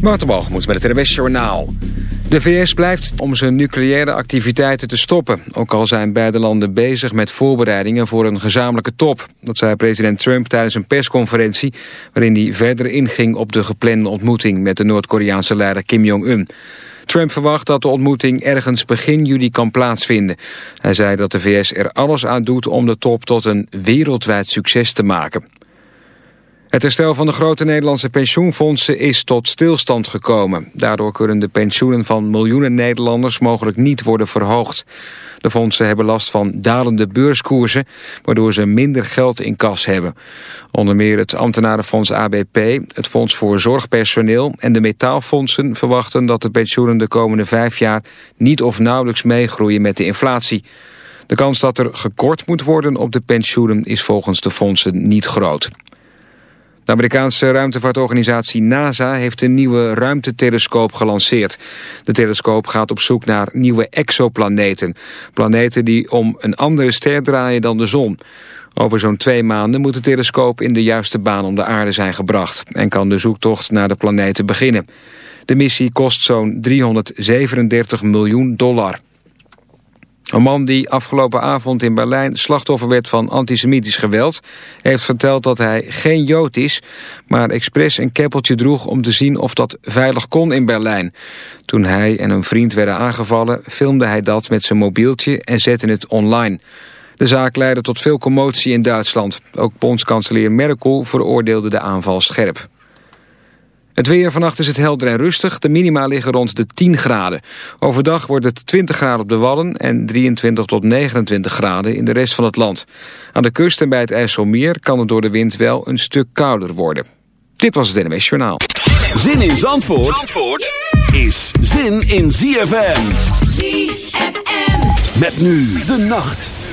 Waterbalgemoed met het RWS Journaal. De VS blijft om zijn nucleaire activiteiten te stoppen. Ook al zijn beide landen bezig met voorbereidingen voor een gezamenlijke top. Dat zei president Trump tijdens een persconferentie... waarin hij verder inging op de geplande ontmoeting... met de Noord-Koreaanse leider Kim Jong-un. Trump verwacht dat de ontmoeting ergens begin juli kan plaatsvinden. Hij zei dat de VS er alles aan doet om de top tot een wereldwijd succes te maken. Het herstel van de grote Nederlandse pensioenfondsen is tot stilstand gekomen. Daardoor kunnen de pensioenen van miljoenen Nederlanders mogelijk niet worden verhoogd. De fondsen hebben last van dalende beurskoersen, waardoor ze minder geld in kas hebben. Onder meer het ambtenarenfonds ABP, het Fonds voor Zorgpersoneel en de metaalfondsen verwachten dat de pensioenen de komende vijf jaar niet of nauwelijks meegroeien met de inflatie. De kans dat er gekort moet worden op de pensioenen is volgens de fondsen niet groot. De Amerikaanse ruimtevaartorganisatie NASA heeft een nieuwe ruimtetelescoop gelanceerd. De telescoop gaat op zoek naar nieuwe exoplaneten. Planeten die om een andere ster draaien dan de zon. Over zo'n twee maanden moet de telescoop in de juiste baan om de aarde zijn gebracht... en kan de zoektocht naar de planeten beginnen. De missie kost zo'n 337 miljoen dollar. Een man die afgelopen avond in Berlijn slachtoffer werd van antisemitisch geweld... heeft verteld dat hij geen Jood is, maar expres een keppeltje droeg... om te zien of dat veilig kon in Berlijn. Toen hij en een vriend werden aangevallen, filmde hij dat met zijn mobieltje en zette het online. De zaak leidde tot veel commotie in Duitsland. Ook bondskanselier Merkel veroordeelde de aanval scherp. Het weer vannacht is het helder en rustig. De minima liggen rond de 10 graden. Overdag wordt het 20 graden op de Wadden en 23 tot 29 graden in de rest van het land. Aan de kust en bij het IJsselmeer kan het door de wind wel een stuk kouder worden. Dit was het NMS Journaal. Zin in Zandvoort, Zandvoort is zin in ZFM. ZFM. Met nu de nacht.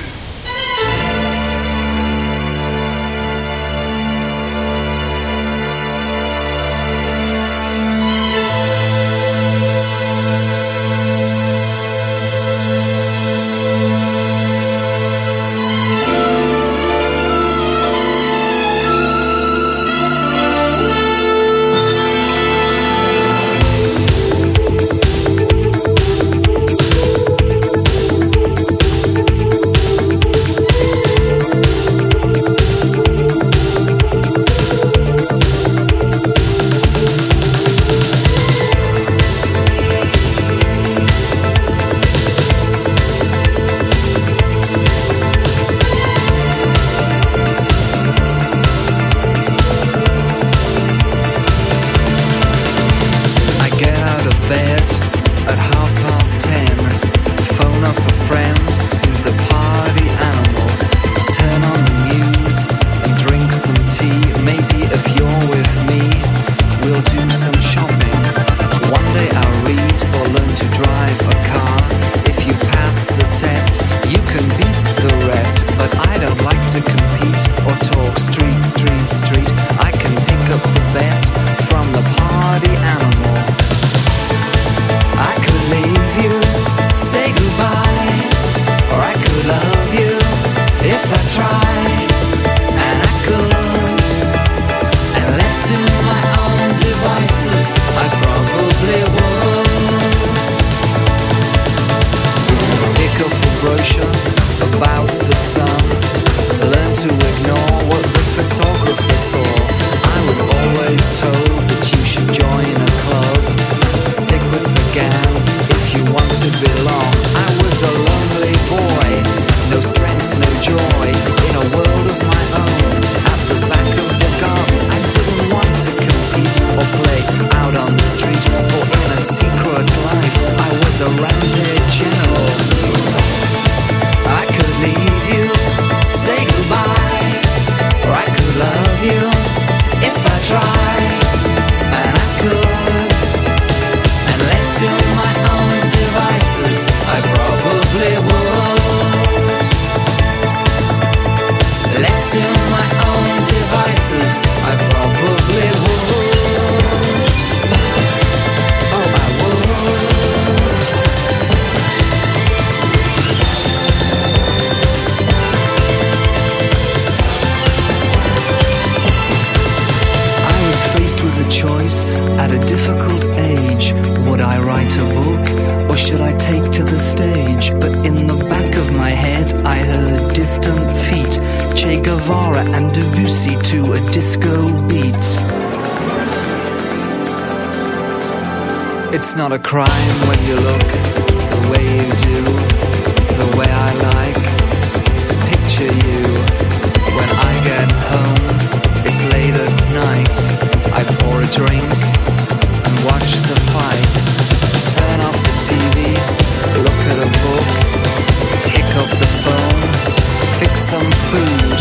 Some food.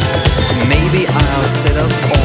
Maybe I'll sit up all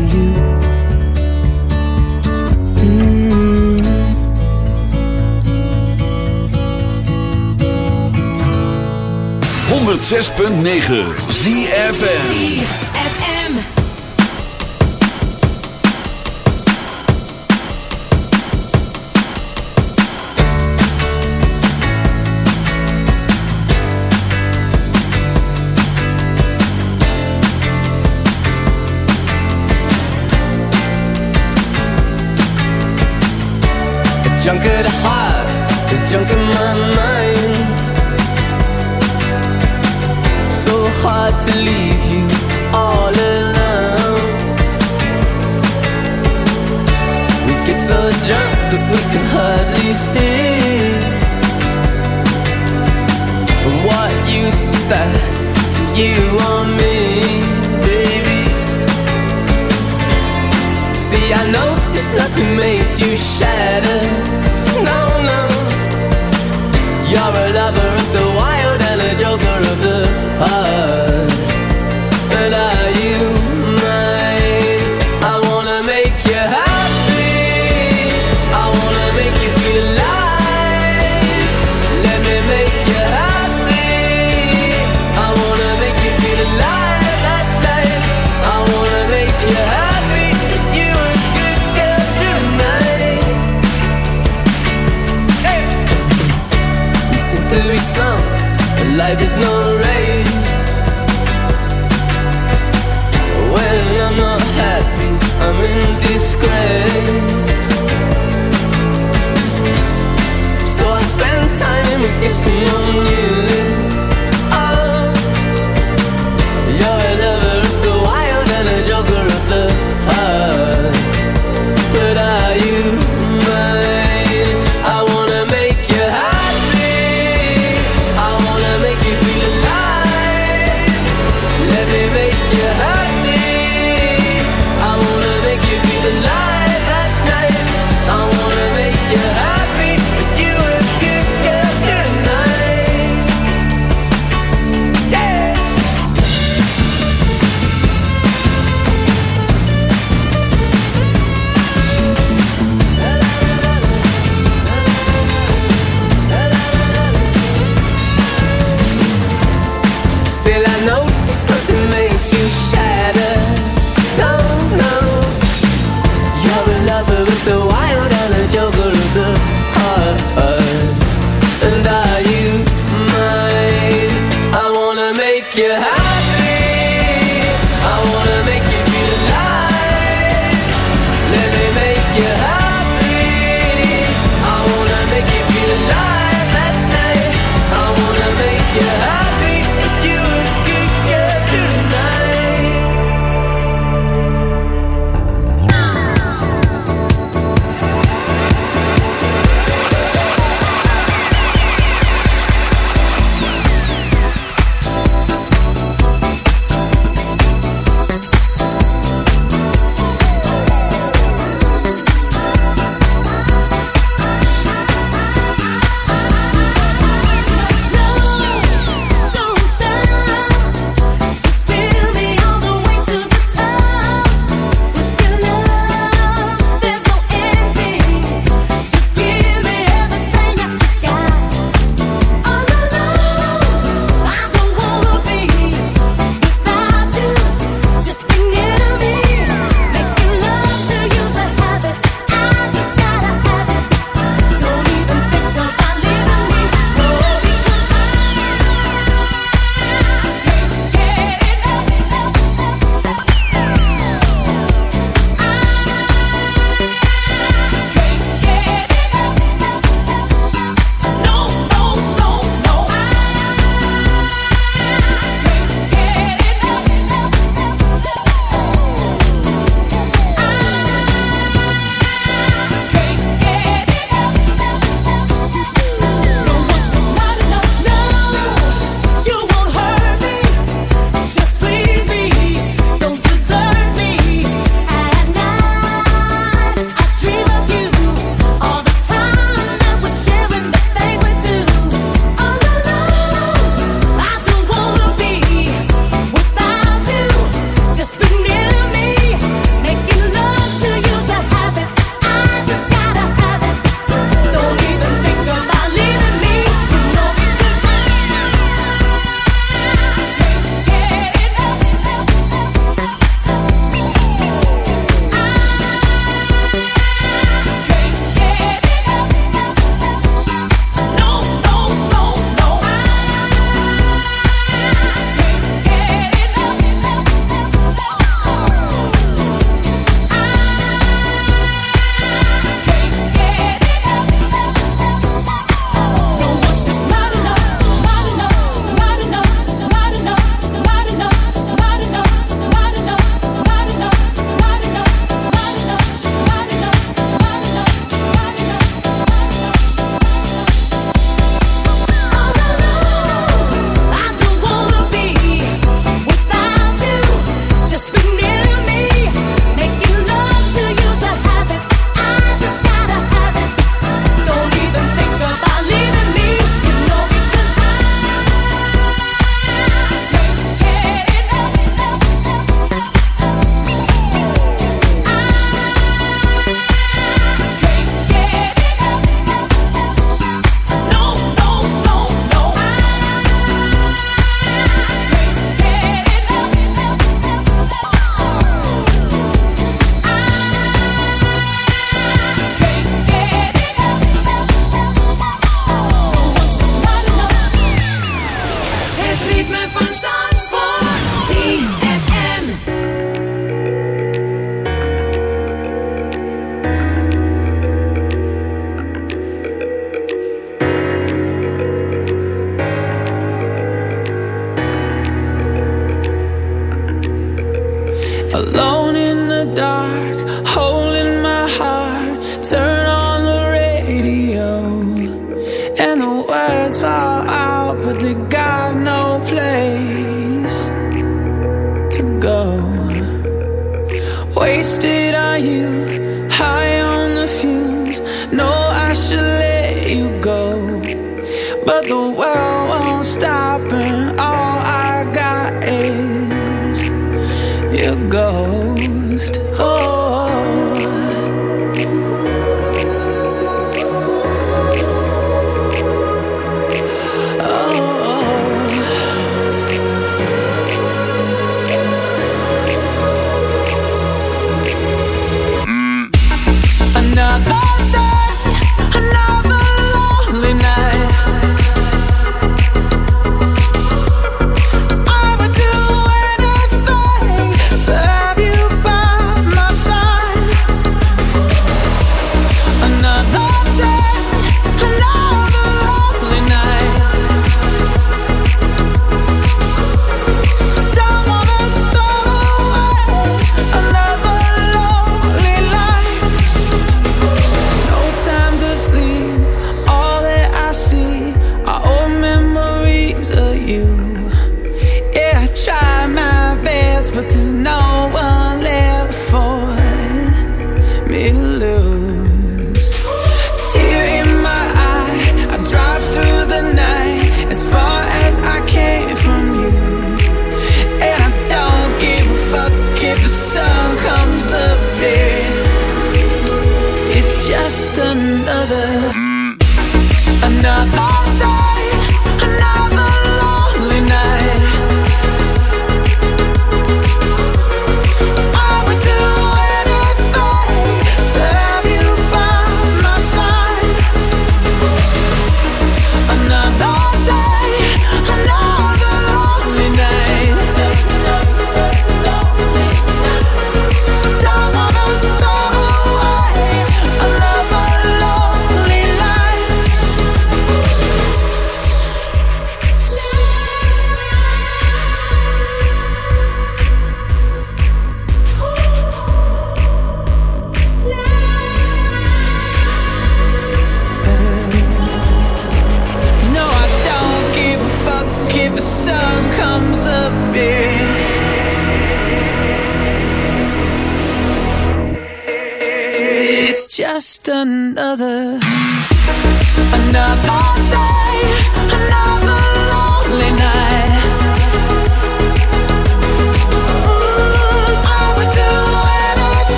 106.9 ZFM. Junk at heart, there's junk in my mind. Hard to leave you all alone. We get so drunk that we can hardly see. And what used to that to you or me, baby? See, I notice nothing makes you shatter. No, no. You're a lover